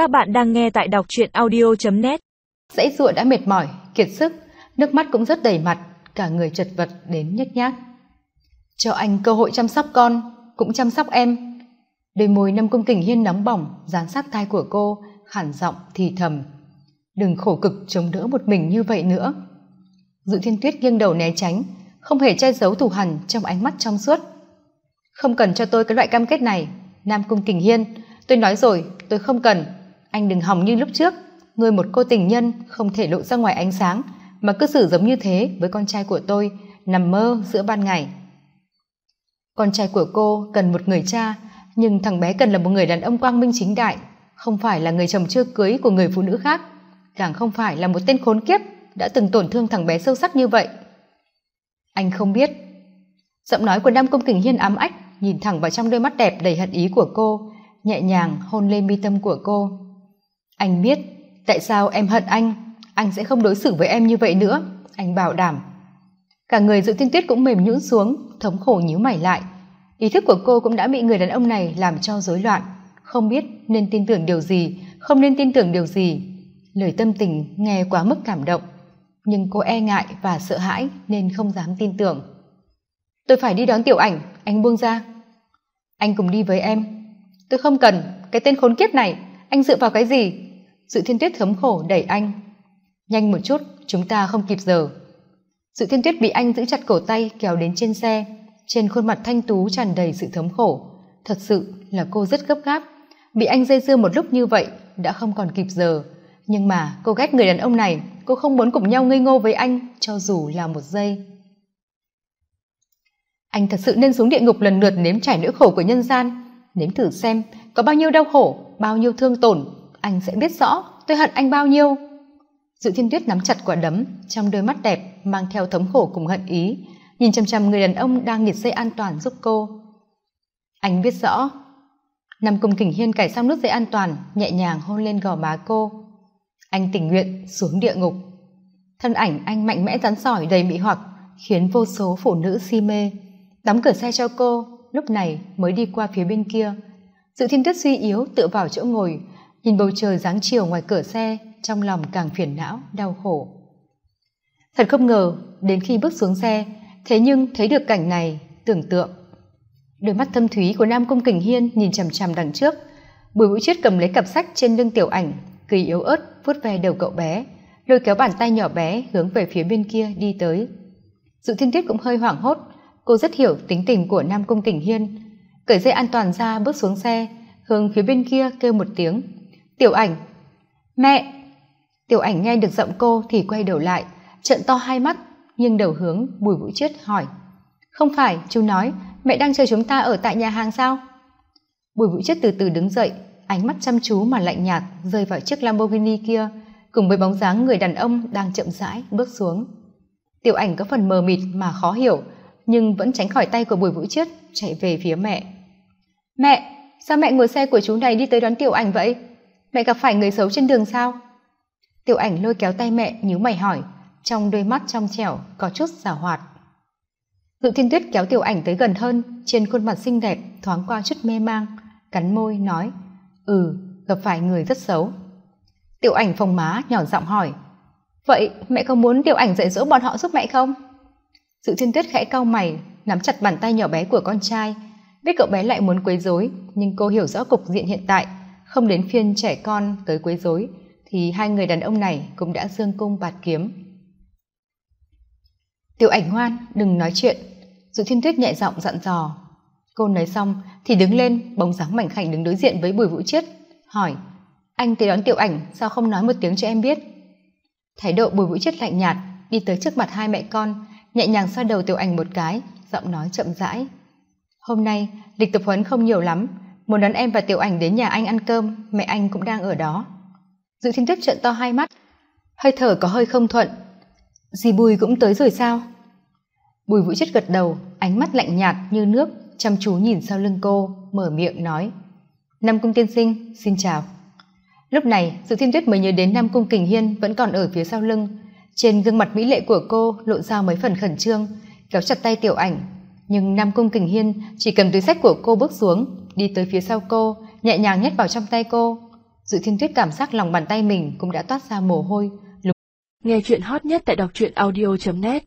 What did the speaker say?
Các bạn đang nghe tại đọc truyện audio.net Dãy ruộng đã mệt mỏi, kiệt sức, nước mắt cũng rất đầy mặt, cả người chật vật đến nhếch nhác. Cho anh cơ hội chăm sóc con, cũng chăm sóc em. Đôi môi năm cung kình hiên nóng bỏng, dán sát tai của cô, khản giọng thì thầm. Đừng khổ cực chống đỡ một mình như vậy nữa. Dự thiên tuyết nghiêng đầu né tránh, không hề che giấu thù hằn trong ánh mắt trong suốt. Không cần cho tôi cái loại cam kết này, Nam Cung Kình Hiên, tôi nói rồi, tôi không cần. Anh đừng hòng như lúc trước, người một cô tình nhân không thể lộ ra ngoài ánh sáng, mà cứ xử giống như thế với con trai của tôi, nằm mơ giữa ban ngày. Con trai của cô cần một người cha, nhưng thằng bé cần là một người đàn ông quang minh chính đại, không phải là người chồng chưa cưới của người phụ nữ khác, càng không phải là một tên khốn kiếp đã từng tổn thương thằng bé sâu sắc như vậy. Anh không biết. Giọng nói của Nam Công Kình Hiên ám ách, nhìn thẳng vào trong đôi mắt đẹp đầy hận ý của cô, nhẹ nhàng hôn lên mi tâm của cô. Anh biết, tại sao em hận anh, anh sẽ không đối xử với em như vậy nữa, anh bảo đảm. Cả người dự tiên tuyết cũng mềm nhũn xuống, thống khổ nhíu mày lại. Ý thức của cô cũng đã bị người đàn ông này làm cho rối loạn, không biết nên tin tưởng điều gì, không nên tin tưởng điều gì. Lời tâm tình nghe quá mức cảm động, nhưng cô e ngại và sợ hãi nên không dám tin tưởng. Tôi phải đi đón tiểu ảnh, anh buông ra. Anh cùng đi với em. Tôi không cần, cái tên khốn kiếp này, anh dựa vào cái gì? Sự thiên tuyết thấm khổ đẩy anh. Nhanh một chút, chúng ta không kịp giờ. sự thiên tuyết bị anh giữ chặt cổ tay kéo đến trên xe. Trên khuôn mặt thanh tú tràn đầy sự thấm khổ. Thật sự là cô rất gấp gáp. Bị anh dây dưa một lúc như vậy đã không còn kịp giờ. Nhưng mà cô ghét người đàn ông này, cô không muốn cùng nhau ngây ngô với anh cho dù là một giây. Anh thật sự nên xuống địa ngục lần lượt nếm trải nỗi khổ của nhân gian. Nếm thử xem có bao nhiêu đau khổ, bao nhiêu thương tổn, anh sẽ biết rõ tôi hận anh bao nhiêu. Dự thiên tuyết nắm chặt quả đấm, trong đôi mắt đẹp mang theo thống khổ cùng hận ý, nhìn chằm chằm người đàn ông đang nghịt dây an toàn giúp cô. Anh biết rõ. Nằm cùng kỉnh hiên cài xong nút dây an toàn, nhẹ nhàng hôn lên gò má cô. Anh tình nguyện xuống địa ngục. Thân ảnh anh mạnh mẽ rắn sỏi đầy mị hoặc, khiến vô số phụ nữ si mê đóng cửa xe cho cô lúc này mới đi qua phía bên kia dự thiên tuyết suy yếu tựa vào chỗ ngồi nhìn bầu trời dáng chiều ngoài cửa xe, trong lòng càng phiền não, đau khổ. Thật không ngờ, đến khi bước xuống xe, thế nhưng thấy được cảnh này, tưởng tượng. Đôi mắt thâm thúy của nam cung kình hiên nhìn chằm chằm đằng trước. Bùi vũ chiết cầm lấy cặp sách trên lưng tiểu ảnh, cười yếu ớt, vuốt ve đầu cậu bé, lôi kéo bàn tay nhỏ bé hướng về phía bên kia đi tới. Dự thiên tuyết cũng hơi hoảng hốt, cô rất hiểu tính tình của nam cung kình hiên. Cởi dây an toàn ra bước xuống xe, hướng phía bên kia kêu một tiếng tiểu ảnh. Mẹ. Tiểu ảnh nghe được giọng cô thì quay đầu lại trận to hai mắt nhưng đầu hướng bùi vũ chiết hỏi. Không phải, chú nói, mẹ đang chờ chúng ta ở tại nhà hàng sao? Bùi vũ chiết từ từ đứng dậy, ánh mắt chăm chú mà lạnh nhạt rơi vào chiếc lamborghini kia, cùng với bóng dáng người đàn ông đang chậm rãi bước xuống. Tiểu ảnh có phần mờ mịt mà khó hiểu, nhưng vẫn tránh khỏi tay của bùi vũ chiết, chạy về phía mẹ. Mẹ, sao mẹ ngồi xe của chú này đi tới đón tiểu ảnh vậy? Mẹ gặp phải người xấu trên đường sao? Tiểu ảnh lôi kéo tay mẹ, nhíu mày hỏi, trong đôi mắt trong trẻo có chút giảo hoạt. Dự thiên tuyết kéo tiểu ảnh tới gần hơn, trên khuôn mặt xinh đẹp thoáng qua chút mê mang, cắn môi nói ừ gặp phải người rất xấu. Tiểu ảnh phồng má, nhỏ giọng hỏi, vậy mẹ có muốn tiểu ảnh dạy dỗ bọn họ giúp mẹ không? Dự thiên tuyết khẽ cau mày, nắm chặt bàn tay nhỏ bé của con trai, biết cậu bé lại muốn quấy rối, nhưng cô hiểu rõ cục diện hiện tại không đến phiên trẻ con tới quấy rối, thì hai người đàn ông này cũng đã dương cung bạt kiếm. Tiểu ảnh ngoan, đừng nói chuyện. Dù thiên tuyết nhẹ giọng dặn dò. Cô nói xong thì đứng lên, bóng dáng mảnh khảnh đứng đối diện với bùi vũ chiết, hỏi, anh tới đón tiểu ảnh, sao không nói một tiếng cho em biết? Thái độ bùi vũ chiết lạnh nhạt, đi tới trước mặt hai mẹ con, nhẹ nhàng xoa đầu tiểu ảnh một cái, giọng nói chậm rãi, hôm nay, lịch tập huấn không nhiều lắm muốn đón em và tiểu ảnh đến nhà anh ăn cơm, mẹ anh cũng đang ở đó. Dự thiên tuyết trợn to hai mắt. Hơi thở có hơi không thuận. Dì bùi cũng tới rồi sao? Bùi vũ chất gật đầu, ánh mắt lạnh nhạt như nước, chăm chú nhìn sau lưng cô, mở miệng nói. Nam cung tiên sinh, xin chào. Lúc này, dự thiên tuyết mới nhớ đến nam cung kình hiên vẫn còn ở phía sau lưng. Trên gương mặt mỹ lệ của cô lộ ra mấy phần khẩn trương, kéo chặt tay tiểu ảnh. Nhưng nam cung kình hiên chỉ cầm túi sách của cô bước xuống đi tới phía sau cô, nhẹ nhàng nhét vào trong tay cô. Dự thiên tuyết cảm giác lòng bàn tay mình cũng đã toát ra mồ hôi. Nghe chuyện hot nhất tại đọc truyện audio net.